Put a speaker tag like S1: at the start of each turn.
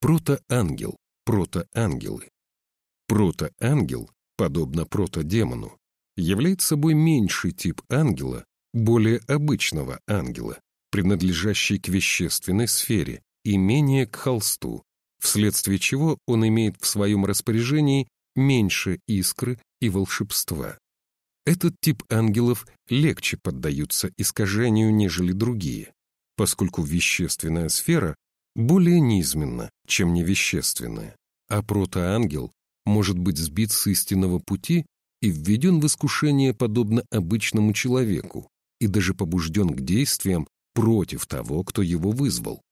S1: Протоангел, протоангелы. Протоангел, подобно протодемону, является собой меньший тип ангела, более обычного ангела, принадлежащий к вещественной сфере и менее к холсту, вследствие чего он имеет в своем распоряжении меньше искры и волшебства. Этот тип ангелов легче поддаются искажению, нежели другие, поскольку вещественная сфера более низменна, чем невещественная, а протоангел может быть сбит с истинного пути и введен в искушение подобно обычному человеку и даже побужден к действиям против того, кто его вызвал.